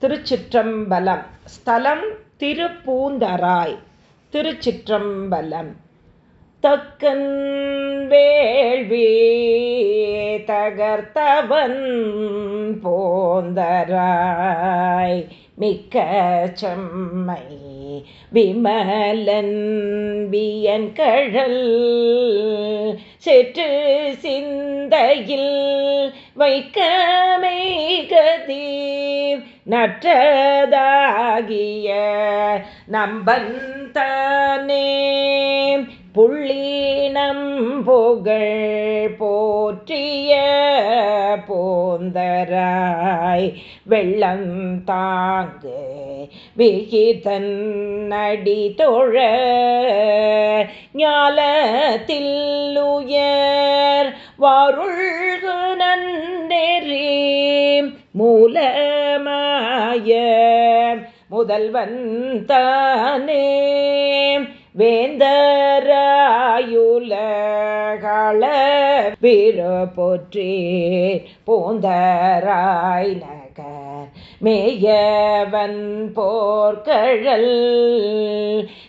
திருச்சிற்றம்பலம். ஸ்தலம் திருப்பூந்தராய். திருச்சிற்றம்பலம். தக்கன் வேள்வி தகர்த்தவன் போந்தராய். மிக்க செம்மை விமலன் வியன் கழல் செற்று சிந்தையில் வைக்கமே கதீர் நற்றதாகிய நம்பந்தானே புள்ளீனம் புகழ் போற்றிய போந்தராய் வெள்ளம் தாங்கு விகிதன் நடி தொழ ஞாலத்தில் உயர் வாருள்கு நன்னெறி மூலமாய. முதல்வன் தானே வேந்தராயுலகள வீர போற்றி பூந்தராய் நகர் மேயவன் போர்க்கழல்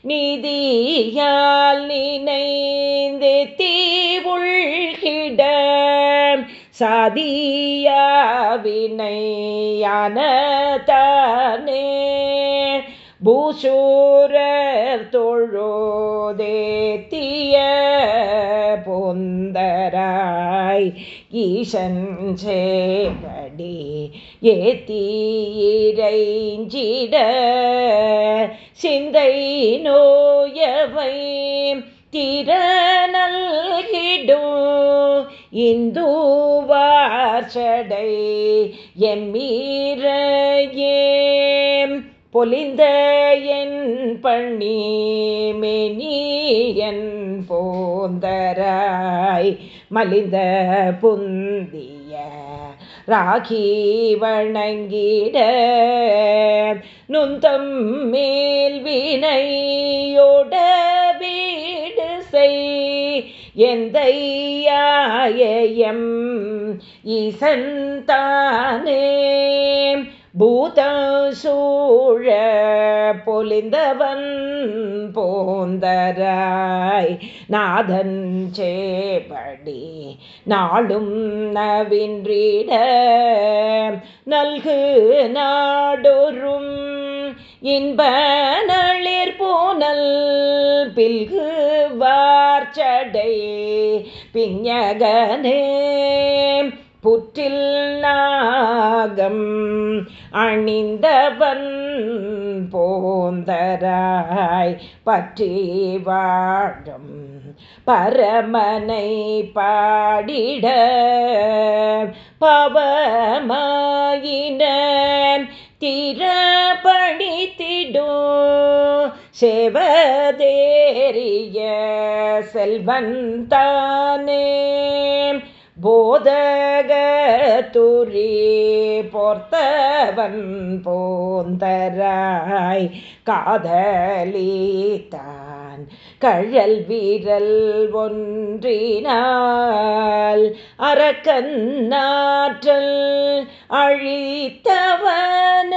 நிதியால் நினைந்து தீவுள்கிட. சாதியாவினையானதானே? பூசூரர் தொழுதேத்திய பொந்தராய் ஈசன் சேவடி ஏத்தீரைஞ்சிட சிந்தை நோயவை திறநல்கிடும் இந்துவார்ச்சடை எம்மீரையே பொலிந்த என் பண்ணி மெனியன் போந்தராய் மலிந்த புந்திய ராகி வணங்கிட. நுந்தம் மேல் வினையோ எந்தையாயம் ஈசன் தானே பூத சூழ பொலிந்தவன் போந்தராய். நாதன் சேபடி நாளும் நவின்றிட நல்கு நாடொரும். இன்ப நளிர் போனல் பில்கு பிஞகனே. புற்றில் நாகம் அணிந்தவன் போந்தராய் பற்றி வாழும் பரமனை பாடிட பவமாயின. திற செவதேறிய செல்வன் தானே போதக துரி போர்த்தவன் போந்தராய் காதலித்தான். கழல் வீரல் ஒன்றினால் அறக்கண்ணாற்றல் அழித்தவன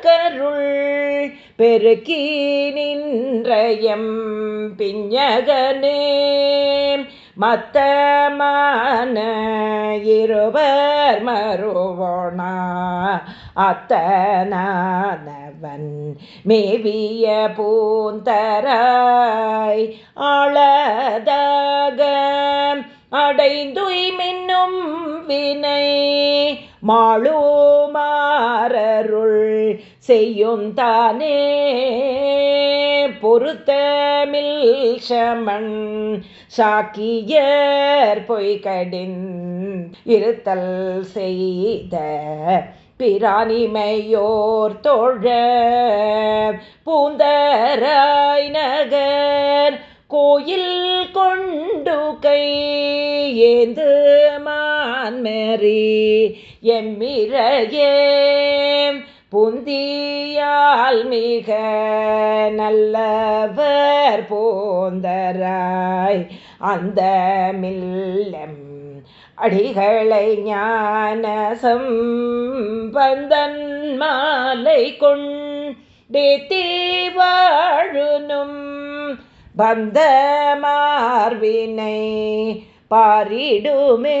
கருள் பெருக்கி நின்றயம் பிஞகனே மத்தமான இருவர் மறுவோனா. அத்தனானவன் மேவிய பூந்தராய் ஆளதாக. அடைந்துய் மின்னும் வினை மாளுமாரருள் செய்யும் தானே பொருத்தமில் சமன் சாக்கியர் பொய்கடின் இருத்தல் செய்த பிராணிமையோர் தோழ பூந்தராய் நகர் கோயில் கொண்டு கை ஏந்து மான்மரி எம்மிரையே புந்தியால் மிக நல்லவர் போந்தராய். அந்த மில்லம் அடிகளை ஞான சம்பந்தன் மாலை கொண்டே தீவாழுனும் பந்த மார்வினை பாரிடுமே.